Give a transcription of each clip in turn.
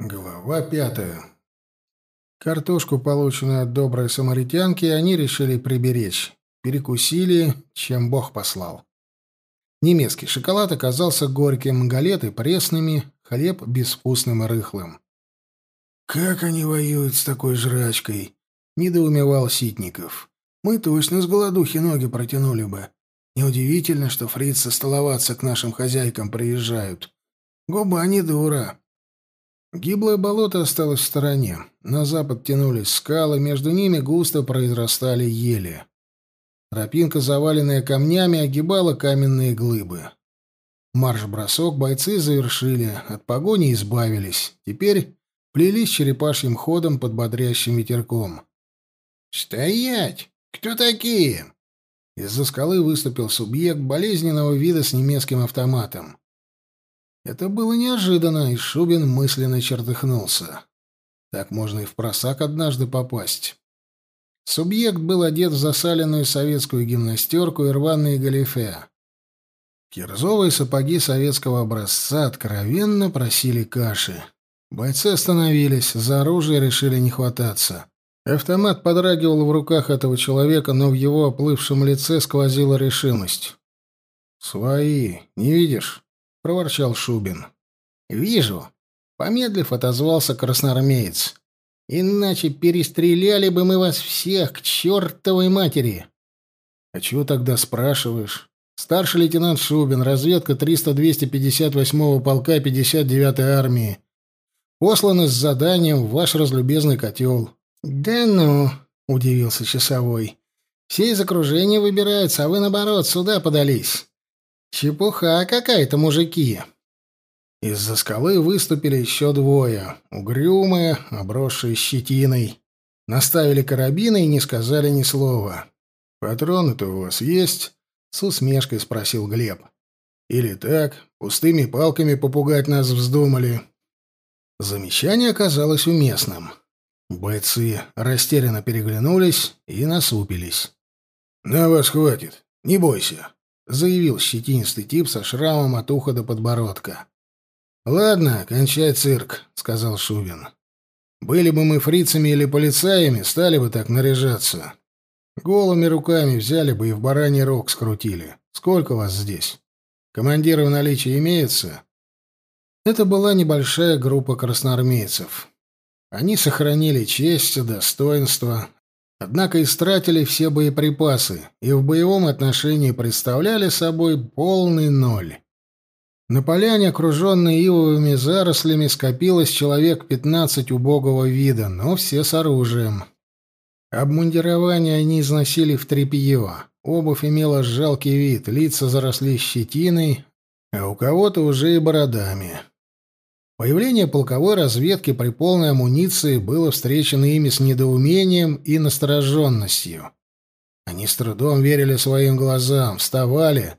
Глава пятая. Картошку, полученную от доброй самаритянки, они решили приберечь. Перекусили, чем Бог послал. Немецкий шоколад оказался горьким, галеты пресными, хлеб безвкусным и рыхлым. «Как они воюют с такой жрачкой?» — недоумевал Ситников. «Мы точно с голодухи ноги протянули бы. Неудивительно, что фрицы столоваться к нашим хозяйкам приезжают. Губа не дура». Гиблое болото осталось в стороне. На запад тянулись скалы, между ними густо произрастали ели. Тропинка, заваленная камнями, огибала каменные глыбы. Марш-бросок бойцы завершили, от погони избавились. Теперь плелись черепашьим ходом под бодрящим ветерком. «Стоять! Кто такие?» Из-за скалы выступил субъект болезненного вида с немецким автоматом. Это было неожиданно, и Шубин мысленно чертыхнулся. Так можно и в просак однажды попасть. Субъект был одет в засаленную советскую гимнастерку и рваные галифе. Кирзовые сапоги советского образца откровенно просили каши. Бойцы остановились, за оружие решили не хвататься. Автомат подрагивал в руках этого человека, но в его оплывшем лице сквозила решимость. «Свои, не видишь?» — проворчал Шубин. «Вижу», — помедлив отозвался красноармеец. «Иначе перестреляли бы мы вас всех к чертовой матери». «А чего тогда спрашиваешь?» «Старший лейтенант Шубин, разведка 300-258-го полка 59-й армии. Посланы с заданием в ваш разлюбезный котел». «Да ну», — удивился часовой. «Все из окружения выбираются, а вы, наоборот, сюда подались». Чепуха какая-то, мужики. Из-за скалы выступили еще двое, угрюмые, обросшие щетиной. Наставили карабины и не сказали ни слова. «Патроны-то у вас есть?» — с усмешкой спросил Глеб. «Или так, пустыми палками попугать нас вздумали?» Замечание оказалось уместным. Бойцы растерянно переглянулись и насупились. «На вас хватит, не бойся», заявил щетинистый тип со шрамом от уха до подбородка. «Ладно, кончай цирк», — сказал Шубин. «Были бы мы фрицами или полицаями, стали бы так наряжаться. Голыми руками взяли бы и в бараний рог скрутили. Сколько вас здесь? Командиры в наличии имеются?» Это была небольшая группа красноармейцев. Они сохранили честь, достоинство, Однако истратили все боеприпасы и в боевом отношении представляли собой полный ноль. На поляне, окруженной ивовыми зарослями, скопилось человек пятнадцать убогого вида, но все с оружием. Обмундирование они износили в тряпье. Обувь имела жалкий вид, лица заросли щетиной, а у кого-то уже и бородами. Появление полковой разведки при полной амуниции было встречено ими с недоумением и настороженностью. Они с трудом верили своим глазам, вставали,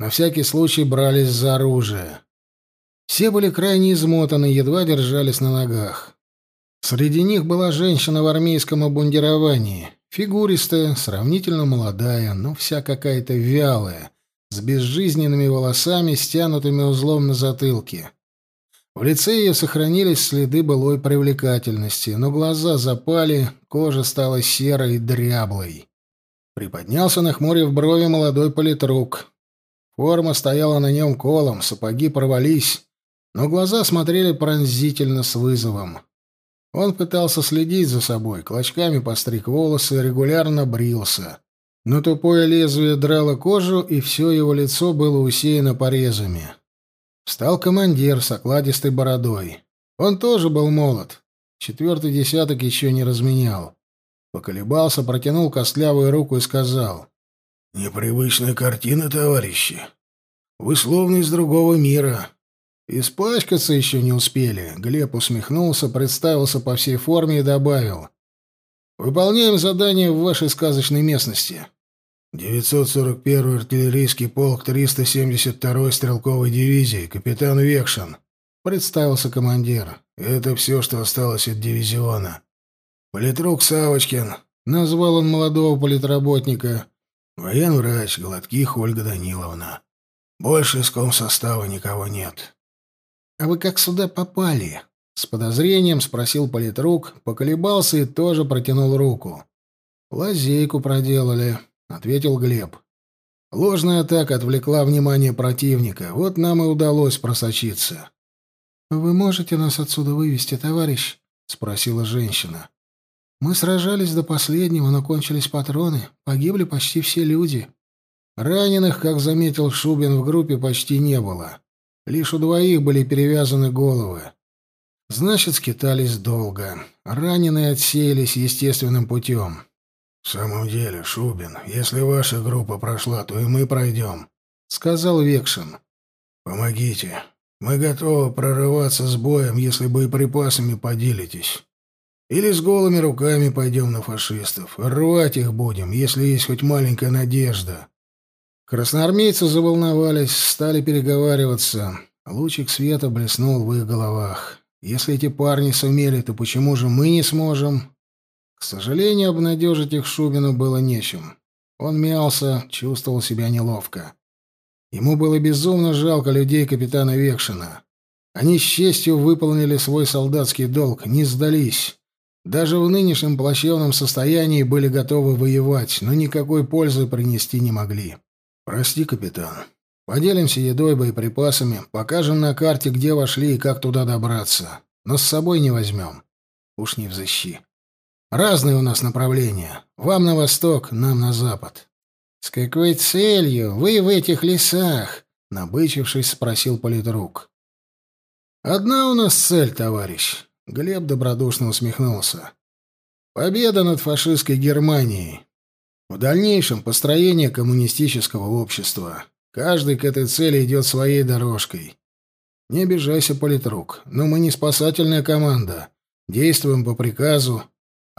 на всякий случай брались за оружие. Все были крайне измотаны, едва держались на ногах. Среди них была женщина в армейском обмундировании, фигуристая, сравнительно молодая, но вся какая-то вялая, с безжизненными волосами, стянутыми узлом на затылке. В лице ее сохранились следы былой привлекательности, но глаза запали, кожа стала серой и дряблой. Приподнялся, нахмурив брови, молодой политрук. Форма стояла на нем колом, сапоги порвались, но глаза смотрели пронзительно с вызовом. Он пытался следить за собой, клочками постриг волосы регулярно брился. Но тупое лезвие драло кожу, и все его лицо было усеяно порезами. Встал командир с окладистой бородой. Он тоже был молод. Четвертый десяток еще не разменял. Поколебался, протянул костлявую руку и сказал. «Непривычная картина, товарищи. Вы словно из другого мира. Испачкаться еще не успели». Глеб усмехнулся, представился по всей форме и добавил. «Выполняем задание в вашей сказочной местности. 941-й артиллерийский полк 372-й стрелковой дивизии, капитан Векшин. Представился командир. Это все, что осталось от дивизиона. Политрук Савочкин. Назвал он молодого политработника. Военврач Гладких Ольга Даниловна. Больше из комсостава никого нет. — А вы как сюда попали? — С подозрением спросил политрук, поколебался и тоже протянул руку. «Лазейку проделали», — ответил Глеб. «Ложная атака отвлекла внимание противника. Вот нам и удалось просочиться». «Вы можете нас отсюда вывести, товарищ?» — спросила женщина. «Мы сражались до последнего, но кончились патроны. Погибли почти все люди». Раненых, как заметил Шубин, в группе почти не было. Лишь у двоих были перевязаны головы. Значит, скитались долго. Раненые отсеялись естественным путем. — В самом деле, Шубин, если ваша группа прошла, то и мы пройдем, — сказал Векшин. — Помогите. Мы готовы прорываться с боем, если боеприпасами поделитесь. Или с голыми руками пойдем на фашистов. Рвать их будем, если есть хоть маленькая надежда. Красноармейцы заволновались, стали переговариваться. Лучик света блеснул в их головах. Если эти парни сумели, то почему же мы не сможем? К сожалению, обнадежить их Шубину было нечем. Он мялся, чувствовал себя неловко. Ему было безумно жалко людей капитана Векшина. Они с честью выполнили свой солдатский долг, не сдались. Даже в нынешнем плачевном состоянии были готовы воевать, но никакой пользы принести не могли. «Прости, капитан. Поделимся едой, боеприпасами, покажем на карте, где вошли и как туда добраться. Но с собой не возьмем. Уж не взыщи. Разные у нас направления. Вам на восток, нам на запад». «С какой целью вы в этих лесах?» — набычившись, спросил политрук. «Одна у нас цель, товарищ», — Глеб добродушно усмехнулся. «Победа над фашистской Германией. В дальнейшем построение коммунистического общества. Каждый к этой цели идет своей дорожкой. Не обижайся, политрук, но мы не спасательная команда. Действуем по приказу,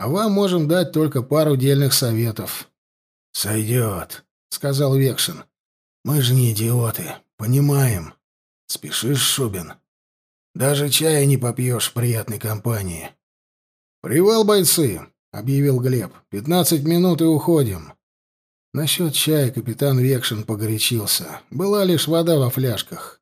а вам можем дать только пару дельных советов. — Сойдет, — сказал Векшин. — Мы же не идиоты, понимаем. Спешишь, Шубин? Даже чая не попьешь в приятной компании. — Привал, бойцы! — объявил Глеб. «Пятнадцать минут и уходим». Насчет чая капитан Векшин погорячился. Была лишь вода во фляжках.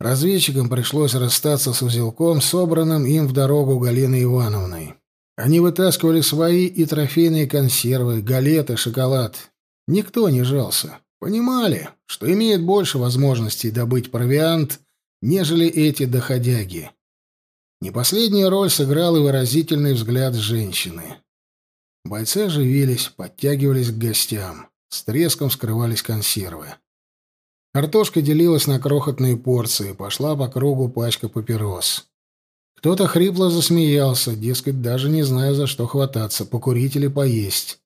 Разведчикам пришлось расстаться с узелком, собранным им в дорогу Галиной Ивановной. Они вытаскивали свои и трофейные консервы, галеты, шоколад. Никто не жался. Понимали, что имеет больше возможностей добыть провиант, нежели эти доходяги. Не последнюю роль сыграл и выразительный взгляд женщины. Бойцы оживились, подтягивались к гостям. С треском скрывались консервы. Картошка делилась на крохотные порции, пошла по кругу пачка папирос. Кто-то хрипло засмеялся, дескать, даже не зная, за что хвататься, покурить или поесть.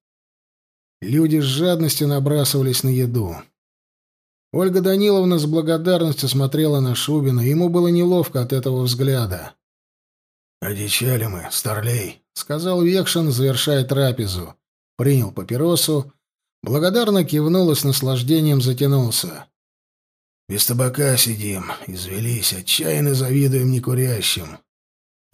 Люди с жадностью набрасывались на еду. Ольга Даниловна с благодарностью смотрела на Шубина, ему было неловко от этого взгляда. «Одичали мы, старлей», — сказал Векшин, завершая трапезу. Принял папиросу, благодарно кивнул и с наслаждением затянулся. «Без табака сидим, извелись, отчаянно завидуем некурящим.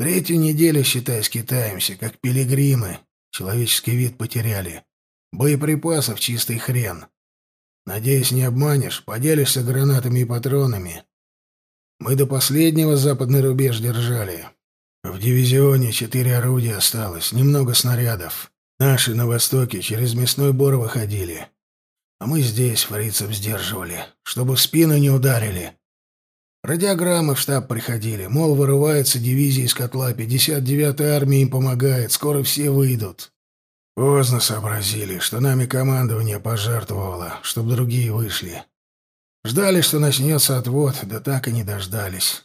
Третью неделю, считай, скитаемся, как пилигримы. Человеческий вид потеряли. Боеприпасов чистый хрен. Надеюсь, не обманешь, поделишься гранатами и патронами. Мы до последнего западный рубеж держали. В дивизионе четыре орудия осталось, немного снарядов. Наши на востоке через мясной бор выходили. А мы здесь фрицев сдерживали, чтобы в спину не ударили. Радиограммы в штаб приходили, мол, вырывается дивизия из котла, 59-я армия им помогает, скоро все выйдут. Поздно сообразили, что нами командование пожертвовало, чтобы другие вышли. Ждали, что начнется отвод, да так и не дождались.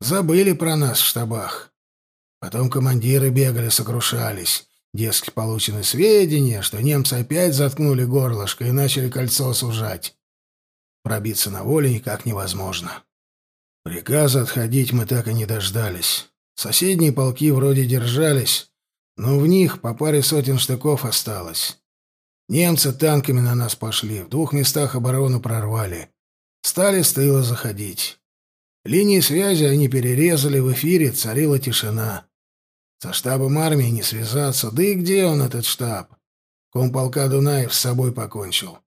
Забыли про нас в штабах. Потом командиры бегали, сокрушались. Дескать, получены сведения, что немцы опять заткнули горлышко и начали кольцо сужать. Пробиться на волю никак невозможно. Приказа отходить мы так и не дождались. Соседние полки вроде держались, но в них по паре сотен штыков осталось. Немцы танками на нас пошли, в двух местах оборону прорвали. Стали с тыла заходить. Линии связи они перерезали, в эфире царила тишина. Со штабом армии не связаться. Да и где он, этот штаб? Комполка Дунаев с собой покончил.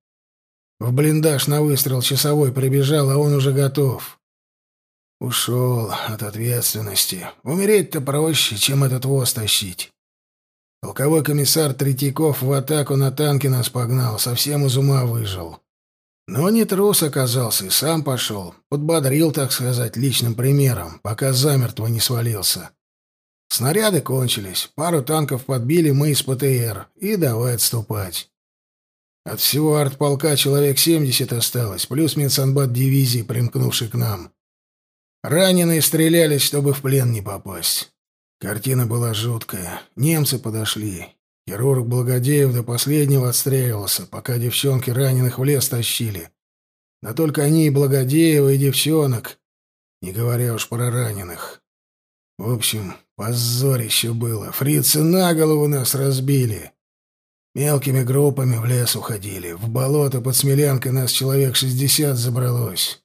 В блиндаж на выстрел часовой прибежал, а он уже готов. Ушел от ответственности. Умереть-то проще, чем этот воз тащить. Полковой комиссар Третьяков в атаку на танки нас погнал, совсем из ума выжил. Но не трус оказался и сам пошел. Подбодрил, так сказать, личным примером, пока замертво не свалился. Снаряды кончились, пару танков подбили мы из ПТР, и давай отступать. От всего артполка человек 70 осталось, плюс медсанбат дивизии, примкнувший к нам. Раненые стрелялись, чтобы в плен не попасть. Картина была жуткая. Немцы подошли. Хирург Благодеев до последнего отстреливался, пока девчонки раненых в лес тащили. Да только они и Благодеева, и девчонок, не говоря уж про раненых. В общем, позорище было. Фрицы на голову нас разбили. Мелкими группами в лес уходили. В болото под Смелянкой нас человек шестьдесят забралось.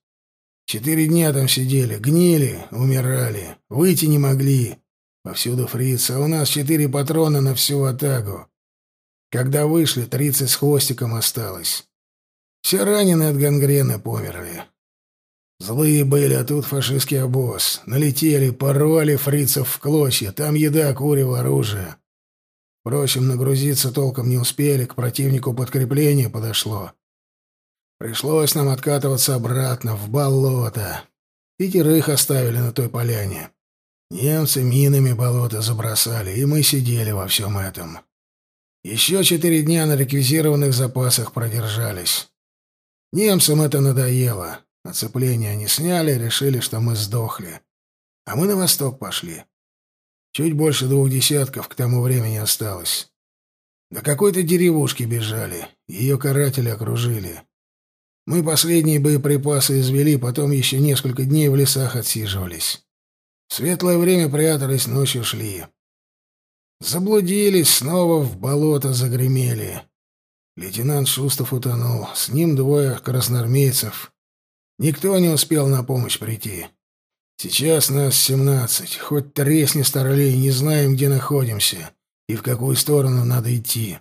Четыре дня там сидели, гнили, умирали, выйти не могли. Повсюду фрицы, а у нас четыре патрона на всю атаку. Когда вышли, тридцать с хвостиком осталось. Все раненые от гангрены померли. Злые были, а тут фашистский обоз. Налетели, порвали фрицев в клочья. Там еда, курево, оружие. Впрочем, нагрузиться толком не успели, к противнику подкрепление подошло. Пришлось нам откатываться обратно, в болото. Пятерых оставили на той поляне. Немцы минами болото забросали, и мы сидели во всем этом. Еще четыре дня на реквизированных запасах продержались. Немцам это надоело. Оцепление они сняли, решили, что мы сдохли. А мы на восток пошли. Чуть больше двух десятков к тому времени осталось. До какой-то деревушки бежали. Ее каратели окружили. Мы последние боеприпасы извели, потом еще несколько дней в лесах отсиживались. В светлое время прятались, ночью шли. Заблудились, снова в болото загремели. Лейтенант Шустов утонул, с ним двое красноармейцев. Никто не успел на помощь прийти. Сейчас нас семнадцать, хоть тресни старлей, не знаем, где находимся и в какую сторону надо идти.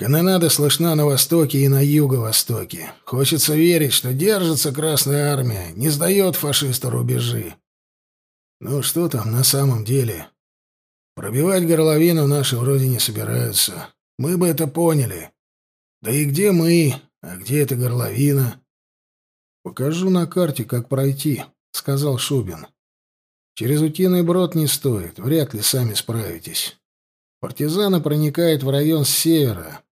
Канонада слышна на востоке и на юго-востоке. Хочется верить, что держится Красная Армия, не сдает фашиста рубежи. Ну что там на самом деле? Пробивать горловину наши вроде не собираются. Мы бы это поняли. Да и где мы, а где эта горловина? Покажу на карте, как пройти, сказал Шубин. Через утиный брод не стоит, вряд ли сами справитесь. Партизаны проникают в район с севера,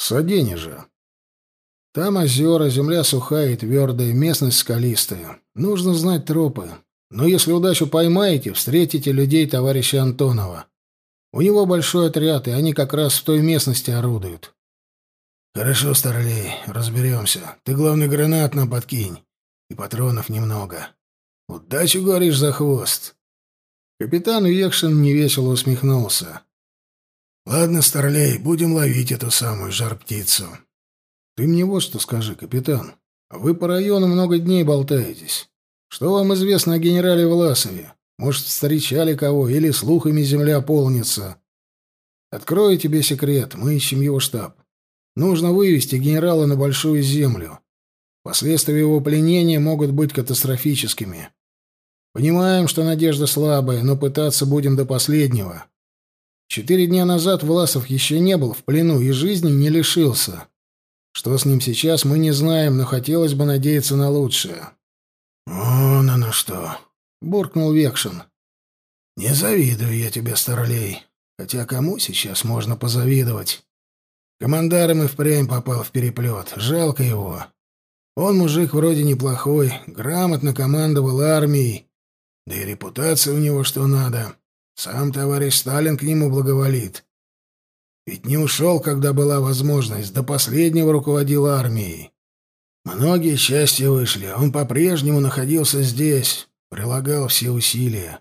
Садени же. Там озера, земля сухая и твердая, местность скалистая. Нужно знать тропы. Но если удачу поймаете, встретите людей товарища Антонова. У него большой отряд, и они как раз в той местности орудуют. Хорошо, старлей, разберемся. Ты, главный, гранат нам подкинь. И патронов немного. Удачу, говоришь, за хвост. Капитан Векшин невесело усмехнулся. Ладно, старлей, будем ловить эту самую жар-птицу. Ты мне вот что скажи, капитан. Вы по району много дней болтаетесь. Что вам известно о генерале Власове? Может, встречали кого, или слухами земля полнится? Открою тебе секрет, мы ищем его штаб. Нужно вывести генерала на большую землю. Последствия его пленения могут быть катастрофическими. Понимаем, что надежда слабая, но пытаться будем до последнего. Четыре дня назад Власов еще не был в плену и жизни не лишился. Что с ним сейчас, мы не знаем, но хотелось бы надеяться на лучшее. «Вон оно что!» — буркнул Векшин. «Не завидую я тебе, старлей. Хотя кому сейчас можно позавидовать? Командаром и впрямь попал в переплет. Жалко его. Он мужик вроде неплохой, грамотно командовал армией. Да и репутация у него что надо. Сам товарищ Сталин к нему благоволит. Ведь не ушел, когда была возможность, до последнего руководил армией. Многие счастья вышли, а он по-прежнему находился здесь, прилагал все усилия.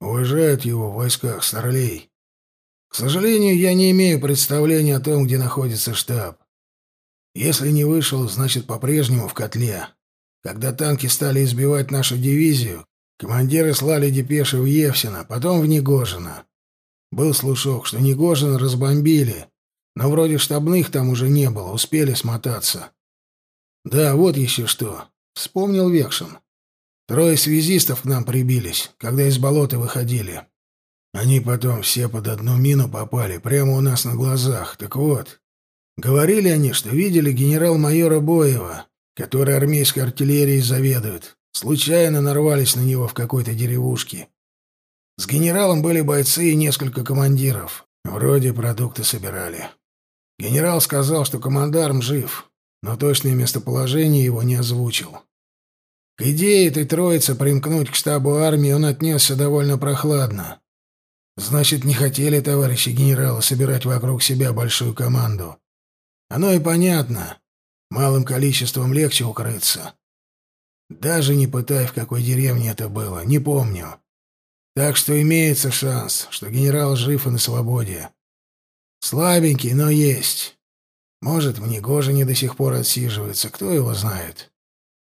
Уважают его в войсках старлей. К сожалению, я не имею представления о том, где находится штаб. Если не вышел, значит, по-прежнему в котле. Когда танки стали избивать нашу дивизию, Командиры слали депеши в Евсина, потом в Негожино. Был слушок, что Негожино разбомбили, но вроде штабных там уже не было, успели смотаться. Да, вот еще что. Вспомнил Векшин. Трое связистов к нам прибились, когда из болота выходили. Они потом все под одну мину попали, прямо у нас на глазах. Так вот, говорили они, что видели генерал-майора Боева, который армейской артиллерией заведует. Случайно нарвались на него в какой-то деревушке. С генералом были бойцы и несколько командиров. Вроде продукты собирали. Генерал сказал, что командарм жив, но точное местоположение его не озвучил. К идее этой троицы примкнуть к штабу армии он отнесся довольно прохладно. Значит, не хотели товарищи генерала собирать вокруг себя большую команду. Оно и понятно. Малым количеством легче укрыться. Даже не пытай, в какой деревне это было, не помню. Так что имеется шанс, что генерал жив и на свободе. Слабенький, но есть. Может, в Негоже до сих пор отсиживается, кто его знает.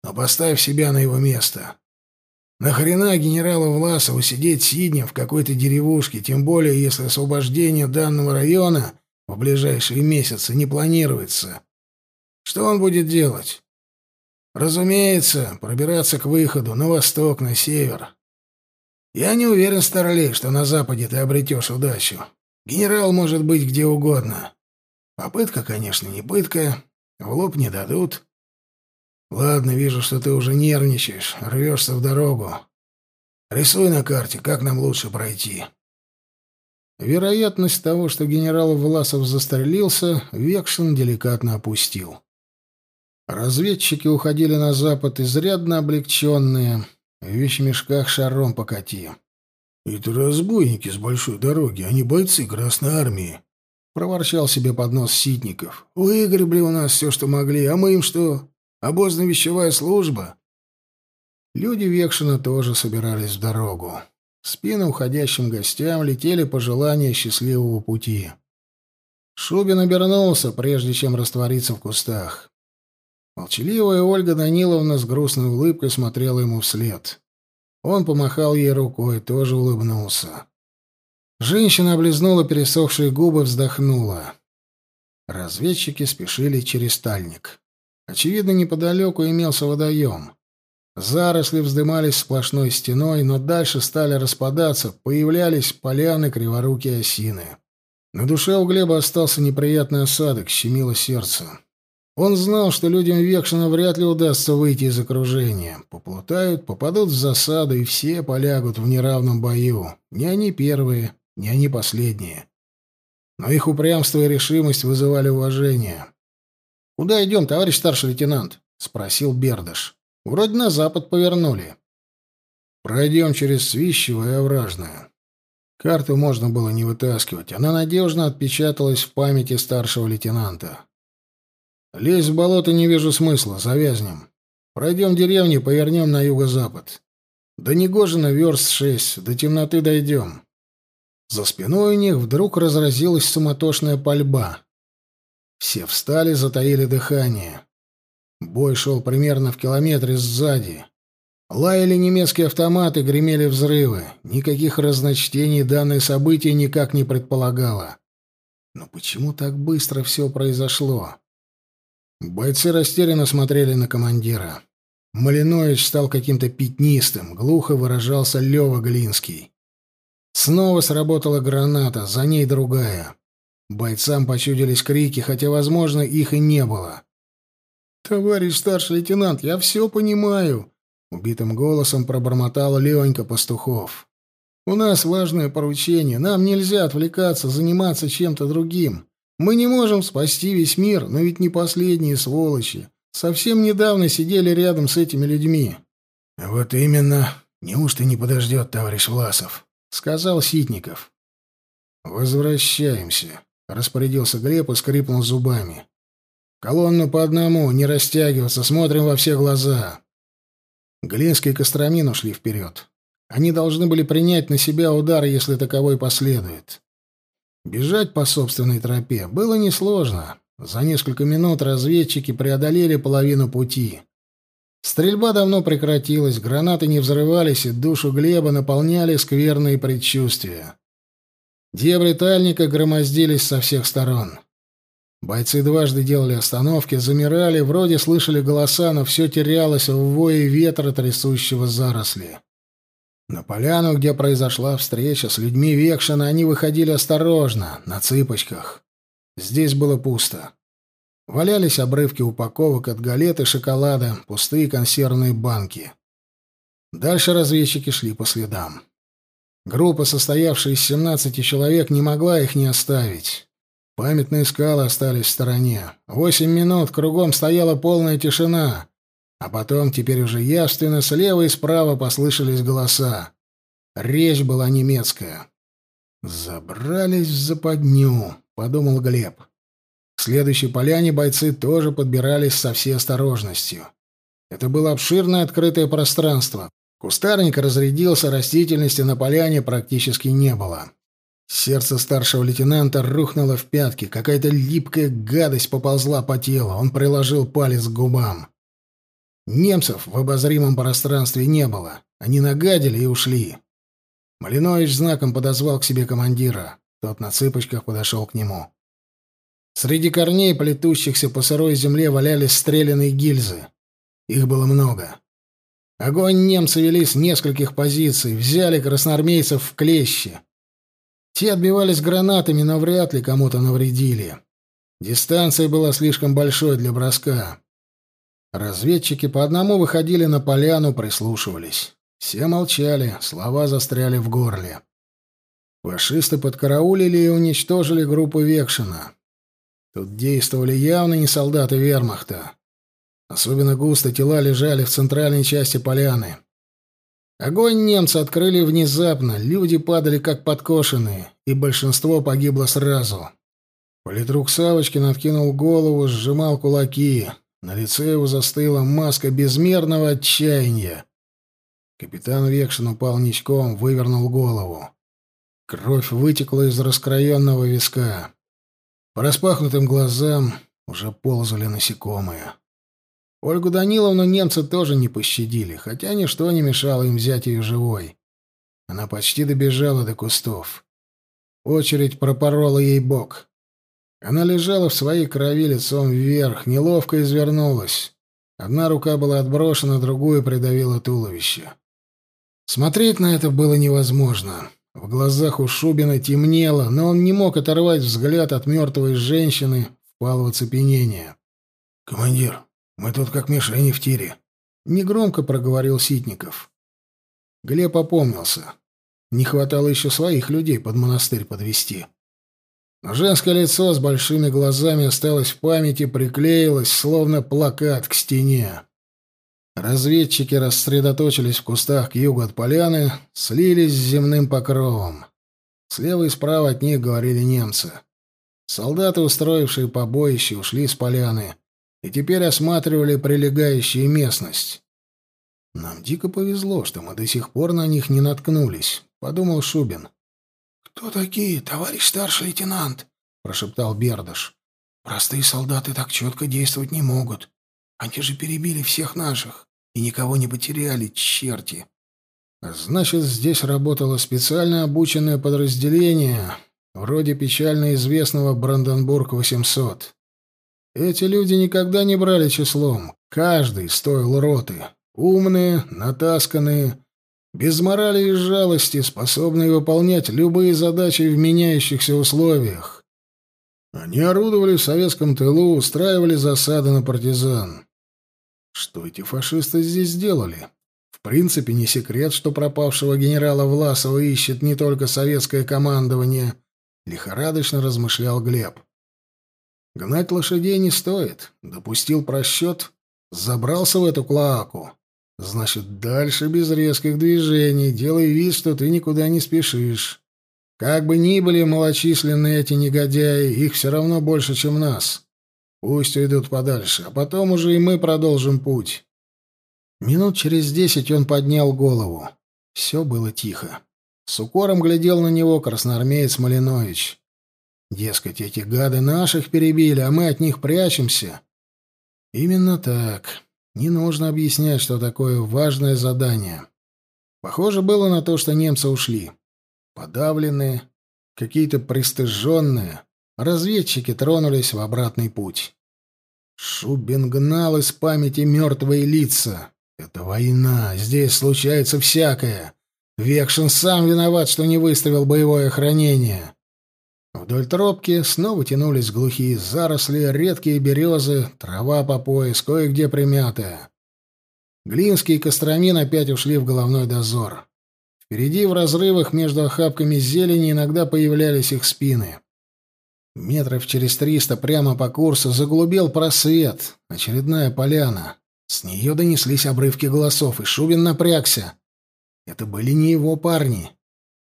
Но поставь себя на его место. Нахрена генералу Власову сидеть сиднем в какой-то деревушке, тем более если освобождение данного района в ближайшие месяцы не планируется? Что он будет делать? Разумеется, пробираться к выходу, на восток, на север. Я не уверен, Старлей, что на западе ты обретешь удачу. Генерал может быть где угодно. Попытка, конечно, не пытка, в лоб не дадут. Ладно, вижу, что ты уже нервничаешь, рвешься в дорогу. Рисуй на карте, как нам лучше пройти. Вероятность того, что генерал Власов застрелился, Векшин деликатно опустил. Разведчики уходили на запад изрядно облегченные, в вещмешках шаром покати. «Это разбойники с большой дороги, а не бойцы Красной Армии», — проворчал себе под нос Ситников. «Выгребли у нас все, что могли, а мы им что? Обозно-вещевая служба. Люди Векшина тоже собирались в дорогу. В уходящим гостям летели пожелания счастливого пути. Шубин обернулся, прежде чем раствориться в кустах. Молчаливая Ольга Даниловна с грустной улыбкой смотрела ему вслед. Он помахал ей рукой, тоже улыбнулся. Женщина облизнула пересохшие губы, вздохнула. Разведчики спешили через тальник. Очевидно, неподалеку имелся водоем. Заросли вздымались сплошной стеной, но дальше стали распадаться, появлялись поляны криворукие осины. На душе у Глеба остался неприятный осадок, щемило сердце. Он знал, что людям Векшина вряд ли удастся выйти из окружения. Поплутают, попадут в засаду, и все полягут в неравном бою. Не они первые, не они последние. Но их упрямство и решимость вызывали уважение. «Куда идем, товарищ старший лейтенант?» — спросил Бердыш. «Вроде на запад повернули». «Пройдем через Свищево и Овражное». Карту можно было не вытаскивать, она надежно отпечаталась в памяти старшего лейтенанта. «Лезть в болото не вижу смысла, завязнем. Пройдем деревню, повернем на юго-запад. До Негожина верст шесть, до темноты дойдем». За спиной у них вдруг разразилась суматошная пальба. Все встали, затаили дыхание. Бой шел примерно в километре сзади. Лаяли немецкие автоматы, гремели взрывы. Никаких разночтений данное событие никак не предполагало. Но почему так быстро все произошло? Бойцы растерянно смотрели на командира. Малинович стал каким-то пятнистым, глухо выражался Лёва Глинский. Снова сработала граната, за ней другая. Бойцам почудились крики, хотя, возможно, их и не было. «Товарищ старший лейтенант, я все понимаю», — убитым голосом пробормотал Ленька Пастухов. «У нас важное поручение. Нам нельзя отвлекаться, заниматься чем-то другим. Мы не можем спасти весь мир, но ведь не последние сволочи. Совсем недавно сидели рядом с этими людьми». «Вот именно. Неужто не подождет, товарищ Власов?» — сказал Ситников. «Возвращаемся», — распорядился Глеб и скрипнул зубами. «Колонну по одному, не растягиваться, смотрим во все глаза». Глинский и Костромин ушли вперед. Они должны были принять на себя удар, если таковой последует. Бежать по собственной тропе было несложно. За несколько минут разведчики преодолели половину пути. Стрельба давно прекратилась, гранаты не взрывались, и душу Глеба наполняли скверные предчувствия. Дебри тальника громоздились со всех сторон. Бойцы дважды делали остановки, замирали, вроде слышали голоса, но все терялось в вое ветра, трясущего заросли. На поляну, где произошла встреча с людьми Векшина, они выходили осторожно, на цыпочках. Здесь было пусто. Валялись обрывки упаковок от галет и шоколада, пустые консервные банки. Дальше разведчики шли по следам. Группа, состоявшая из 17 человек, не могла их не оставить. Памятные скалы остались в стороне. Восемь минут кругом стояла полная тишина. А потом, теперь уже явственно, слева и справа послышались голоса. Речь была немецкая. «Забрались в западню», — подумал Глеб. К следующей поляне бойцы тоже подбирались со всей осторожностью. Это было обширное открытое пространство, Кустарник разрядился, растительности на поляне практически не было. Сердце старшего лейтенанта рухнуло в пятки, какая-то липкая гадость поползла по телу, он приложил палец к губам. Немцев в обозримом пространстве не было, они нагадили и ушли. Малинович знаком подозвал к себе командира, тот на цыпочках подошел к нему. Среди корней, плетущихся по сырой земле, валялись стрелянные гильзы. Их было много. Огонь немцы вели с нескольких позиций, взяли красноармейцев в клещи. Те отбивались гранатами, но вряд ли кому-то навредили. Дистанция была слишком большой для броска. Разведчики по одному выходили на поляну, прислушивались. Все молчали, слова застряли в горле. Фашисты подкараулили и уничтожили группу Векшина. Тут действовали явно не солдаты вермахта. Особенно густо тела лежали в центральной части поляны. Огонь немцы открыли внезапно, люди падали как подкошенные, и большинство погибло сразу. Политрук Савочкин откинул голову, сжимал кулаки. На лице его застыла маска безмерного отчаяния. Капитан Векшин упал ничком, вывернул голову. Кровь вытекла из раскроенного виска. По распахнутым глазам уже ползали насекомые. Ольгу Даниловну немцы тоже не пощадили, хотя ничто не мешало им взять ее живой. Она почти добежала до кустов. Очередь пропорола ей бок. Она лежала в своей крови лицом вверх, неловко извернулась. Одна рука была отброшена, другую придавила туловище. Смотреть на это было невозможно. В глазах у Шубина темнело, но он не мог оторвать взгляд от мертвой женщины, впал в оцепенение. «Командир, мы тут как мишени в тире. Негромко проговорил Ситников. Глеб опомнился. Не хватало еще своих людей под монастырь подвести. Но женское лицо с большими глазами осталось в памяти, приклеилось, словно плакат к стене. Разведчики рассредоточились в кустах к югу от поляны, слились с земным покровом. Слева и справа от них говорили немцы. Солдаты, устроившие побоище, ушли с поляны и теперь осматривали прилегающую местность. «Нам дико повезло, что мы до сих пор на них не наткнулись», — подумал Шубин. «Кто такие, товарищ старший лейтенант?» — прошептал Бердыш. «Простые солдаты так четко действовать не могут. Они же перебили всех наших и никого не потеряли, черти». «Значит, здесь работало специально обученное подразделение, вроде печально известного Бранденбург-800. Эти люди никогда не брали числом. Каждый стоил роты. Умные, натасканные, без морали и жалости, способные выполнять любые задачи в меняющихся условиях. Они орудовали в советском тылу, устраивали засады на партизан. Что эти фашисты здесь делали? В принципе, не секрет, что пропавшего генерала Власова ищет не только советское командование, лихорадочно размышлял Глеб. Гнать лошадей не стоит. Допустил просчет, забрался в эту клоаку. Значит, дальше без резких движений, делай вид, что ты никуда не спешишь. Как бы ни были малочисленные эти негодяи, их все равно больше, чем нас. Пусть уйдут подальше, а потом уже и мы продолжим путь. Минут через десять он поднял голову. Все было тихо. С укором глядел на него красноармеец Малинович. Дескать, эти гады наших перебили, а мы от них прячемся. Именно так. Не нужно объяснять, что такое важное задание. Похоже было на то, что немцы ушли. Подавленные, какие-то пристыженные, разведчики тронулись в обратный путь. Шубин гнал из памяти мертвые лица. Это война, здесь случается всякое. Векшин сам виноват, что не выставил боевое охранение. Вдоль тропки снова тянулись глухие заросли, редкие березы, трава по пояс, кое-где примятая. Глинский и Костромин опять ушли в головной дозор. Впереди в разрывах между охапками зелени иногда появлялись их спины. Метров через триста прямо по курсу заглубел просвет, очередная поляна. С нее донеслись обрывки голосов, и Шубин напрягся. Это были не его парни.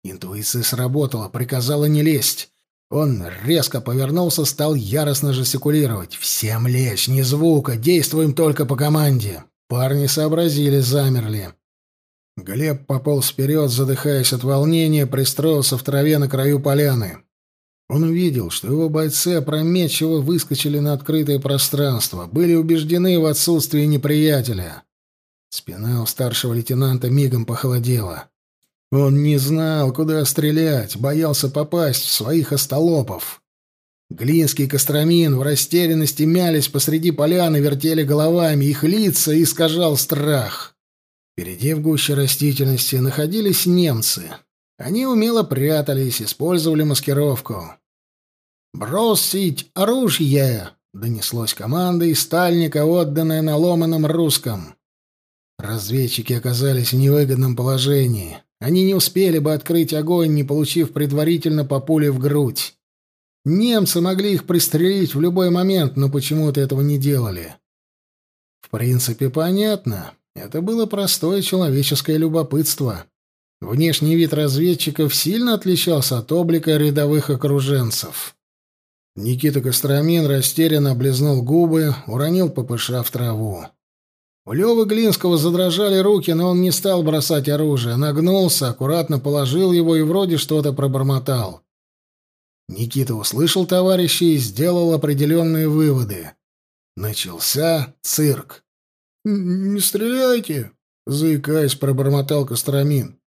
Интуиция сработала, приказала не лезть. Он резко повернулся, стал яростно жестикулировать. «Всем лечь, ни звука, действуем только по команде!» Парни сообразили, замерли. Глеб пополз вперед, задыхаясь от волнения, пристроился в траве на краю поляны. Он увидел, что его бойцы опрометчиво выскочили на открытое пространство, были убеждены в отсутствии неприятеля. Спина у старшего лейтенанта мигом похолодела. Он не знал, куда стрелять, боялся попасть в своих остолопов. Глинский и Костромин в растерянности мялись посреди поляны, вертели головами, их лица искажал страх. Впереди в гуще растительности находились немцы. Они умело прятались, использовали маскировку. «Бросить оружие!» — донеслось команда из стальника, отданная на ломаном русском. Разведчики оказались в невыгодном положении. Они не успели бы открыть огонь, не получив предварительно по пуле в грудь. Немцы могли их пристрелить в любой момент, но почему-то этого не делали. В принципе, понятно. Это было простое человеческое любопытство. Внешний вид разведчиков сильно отличался от облика рядовых окруженцев. Никита Костромин растерянно облизнул губы, уронил ППШ в траву. У Лёвы Глинского задрожали руки, но он не стал бросать оружие, нагнулся, аккуратно положил его и вроде что-то пробормотал. Никита услышал товарища и сделал определенные выводы. Начался цирк. «Не стреляйте!» — заикаясь, пробормотал Костромин.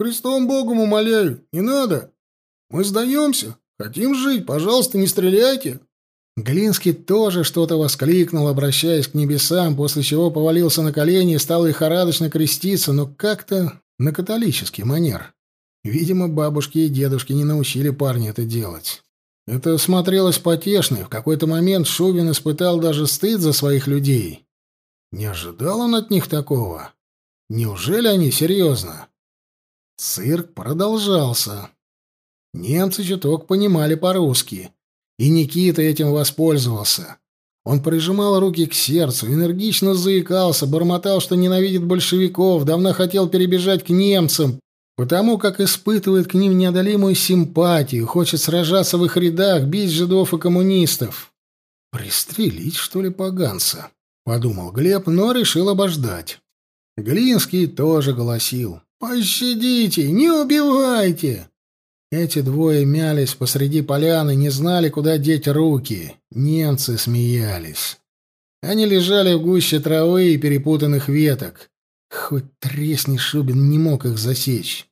«Христом Богом умоляю, не надо! Мы сдаемся, хотим жить, пожалуйста, не стреляйте!» Глинский тоже что-то воскликнул, обращаясь к небесам, после чего повалился на колени и стал лихорадочно креститься, но как-то на католический манер. Видимо, бабушки и дедушки не научили парня это делать. Это смотрелось потешно, и в какой-то момент Шубин испытал даже стыд за своих людей. Не ожидал он от них такого. Неужели они серьезно? Цирк продолжался. Немцы чуток понимали по-русски. И Никита этим воспользовался. Он прижимал руки к сердцу, энергично заикался, бормотал, что ненавидит большевиков, давно хотел перебежать к немцам, потому как испытывает к ним неодолимую симпатию, хочет сражаться в их рядах, бить жидов и коммунистов. «Пристрелить, что ли, поганца?» — подумал Глеб, но решил обождать. Глинский тоже голосил. «Пощадите, не убивайте!» Эти двое мялись посреди поляны, не знали, куда деть руки. Немцы смеялись. Они лежали в гуще травы и перепутанных веток. Хоть тресни Шубин не мог их засечь.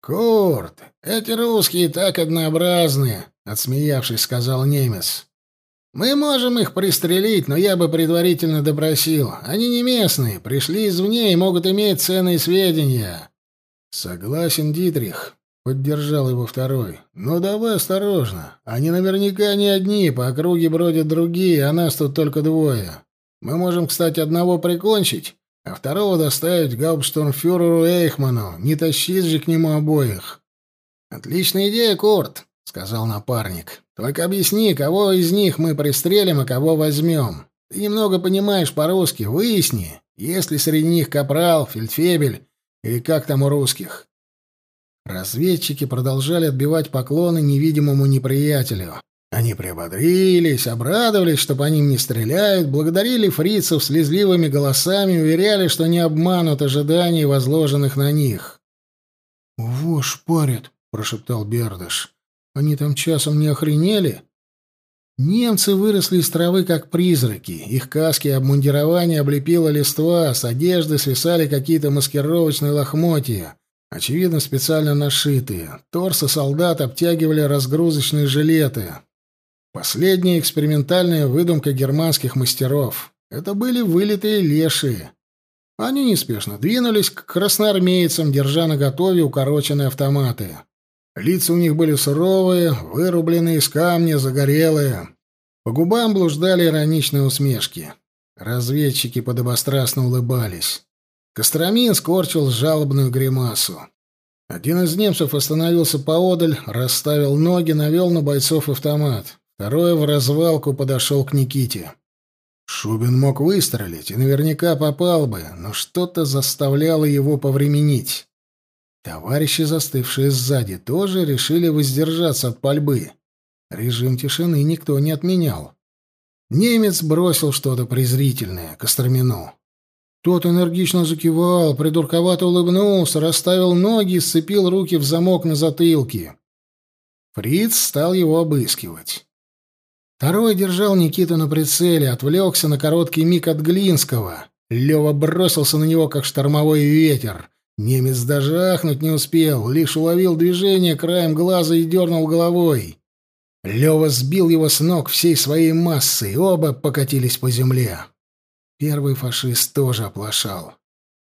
«Курт, эти русские так однообразны», — отсмеявшись, сказал немец. «Мы можем их пристрелить, но я бы предварительно допросил. Они не местные, пришли извне и могут иметь ценные сведения». «Согласен, Дитрих», Поддержал его второй. «Ну давай осторожно. Они наверняка не одни, по округе бродят другие, а нас тут только двое. Мы можем, кстати, одного прикончить, а второго доставить гауптштурмфюреру Эйхману. Не тащить же к нему обоих». «Отличная идея, Курт», — сказал напарник. «Только объясни, кого из них мы пристрелим, а кого возьмем. Ты немного понимаешь по-русски, выясни, есть ли среди них капрал, фельдфебель или как там у русских». Разведчики продолжали отбивать поклоны невидимому неприятелю. Они приободрились, обрадовались, что по ним не стреляют, благодарили фрицев слезливыми голосами, уверяли, что не обманут ожиданий, возложенных на них. «Во шпарят!» — прошептал Бердыш. «Они там часом не охренели?» Немцы выросли из травы, как призраки. Их каски и обмундирование облепило листва, с одежды свисали какие-то маскировочные лохмотья. Очевидно, специально нашитые. Торсы солдат обтягивали разгрузочные жилеты. Последняя экспериментальная выдумка германских мастеров. Это были вылитые лешие. Они неспешно двинулись к красноармейцам, держа наготове укороченные автоматы. Лица у них были суровые, вырубленные из камня, загорелые. По губам блуждали ироничные усмешки. Разведчики подобострастно улыбались. Костромин скорчил жалобную гримасу. Один из немцев остановился поодаль, расставил ноги, навел на бойцов автомат. Второй в развалку подошел к Никите. Шубин мог выстрелить и наверняка попал бы, но что-то заставляло его повременить. Товарищи, застывшие сзади, тоже решили воздержаться от пальбы. Режим тишины никто не отменял. Немец бросил что-то презрительное Костромину. Тот энергично закивал, придурковато улыбнулся, расставил ноги и сцепил руки в замок на затылке. Фриц стал его обыскивать. Второй держал Никиту на прицеле, отвлекся на короткий миг от Глинского. Лева бросился на него, как штормовой ветер. Немец даже ахнуть не успел, лишь уловил движение краем глаза и дернул головой. Лева сбил его с ног всей своей массой, оба покатились по земле. Первый фашист тоже оплошал.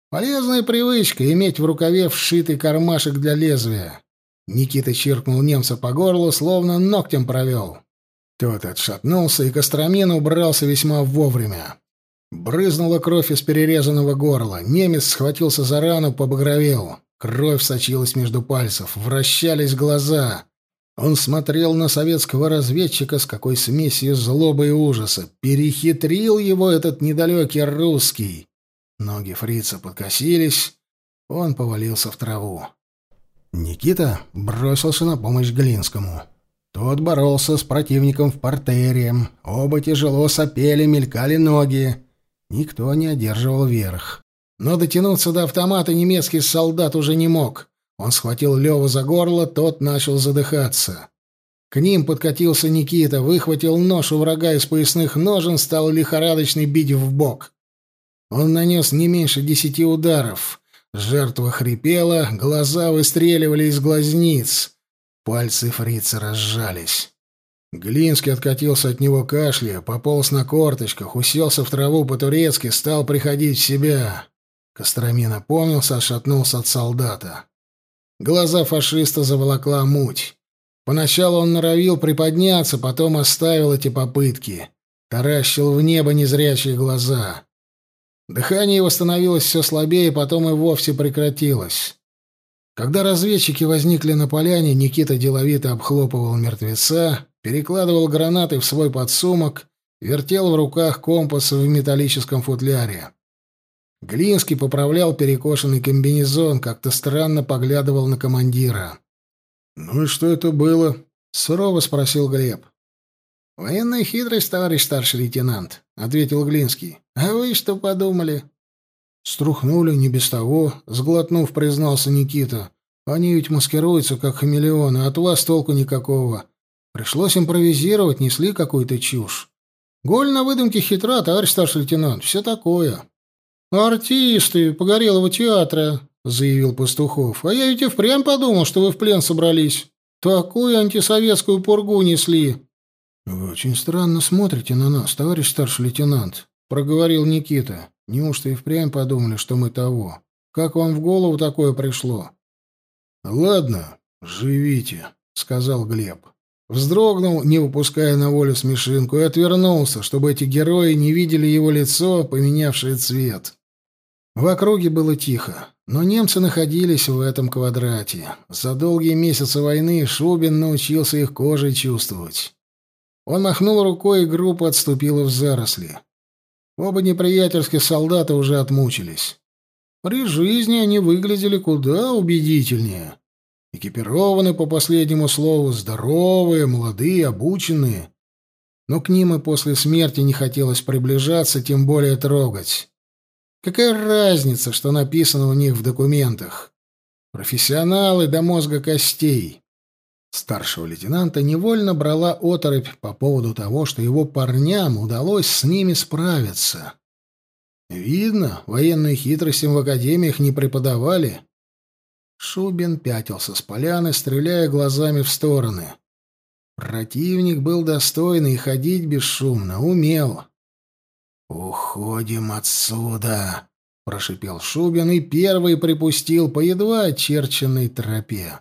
Полезная привычка — иметь в рукаве вшитый кармашек для лезвия. Никита чиркнул немца по горлу, словно ногтем провел. Тот отшатнулся, и Костромин убрался весьма вовремя. Брызнула кровь из перерезанного горла. Немец схватился за рану, побагровел. Кровь сочилась между пальцев, вращались глаза. Он смотрел на советского разведчика с какой смесью злобы и ужаса. Перехитрил его этот недалекий русский. Ноги фрица подкосились, он повалился в траву. Никита бросился на помощь Глинскому. Тот боролся с противником в портере. Оба тяжело сопели, мелькали ноги. Никто не одерживал верх. Но дотянуться до автомата немецкий солдат уже не мог. Он схватил Леву за горло, тот начал задыхаться. К ним подкатился Никита, выхватил нож у врага из поясных ножен, стал лихорадочно бить в бок. Он нанес не меньше десяти ударов. Жертва хрипела, глаза выстреливали из глазниц. Пальцы фрица разжались. Глинский откатился от него кашля, пополз на корточках, уселся в траву по-турецки, стал приходить в себя. Костромин опомнился, отшатнулся от солдата. Глаза фашиста заволокла муть. Поначалу он норовил приподняться, потом оставил эти попытки. Таращил в небо незрячие глаза. Дыхание его становилось все слабее, потом и вовсе прекратилось. Когда разведчики возникли на поляне, Никита деловито обхлопывал мертвеца, перекладывал гранаты в свой подсумок, вертел в руках компас в металлическом футляре. Глинский поправлял перекошенный комбинезон, как-то странно поглядывал на командира. «Ну и что это было?» — сурово спросил Глеб. «Военная хитрость, товарищ старший лейтенант», — ответил Глинский. «А вы что подумали?» Струхнули, не без того, сглотнув, признался Никита. Они ведь маскируются, как хамелеоны, от вас толку никакого. Пришлось импровизировать, несли какую-то чушь. Голь на выдумке хитра, товарищ старший лейтенант, все такое. «Артисты погорелого театра», — заявил Пастухов. «А я ведь и впрямь подумал, что вы в плен собрались. Такую антисоветскую пургу несли». «Вы очень странно смотрите на нас, товарищ старший лейтенант», — проговорил Никита. Неужто и впрямь подумали, что мы того? Как вам в голову такое пришло? Ладно, живите, сказал Глеб. Вздрогнул, не выпуская на волю смешинку, и отвернулся, чтобы эти герои не видели его лицо, поменявшее цвет. В округе было тихо, но немцы находились в этом квадрате. За долгие месяцы войны Шубин научился их кожей чувствовать. Он махнул рукой, и группа отступила в заросли. Оба неприятельских солдата уже отмучились. При жизни они выглядели куда убедительнее. Экипированы по последнему слову, здоровые, молодые, обученные. Но к ним и после смерти не хотелось приближаться, тем более трогать. Какая разница, что написано у них в документах? Профессионалы до мозга костей. Старшего лейтенанта невольно брала оторопь по поводу того, что его парням удалось с ними справиться. Видно, военные хитрости в академиях не преподавали. Шубин пятился с поляны, стреляя глазами в стороны. Противник был достойный и ходить бесшумно, умел. «Уходим отсюда!» — прошипел Шубин и первый припустил по едва очерченной тропе.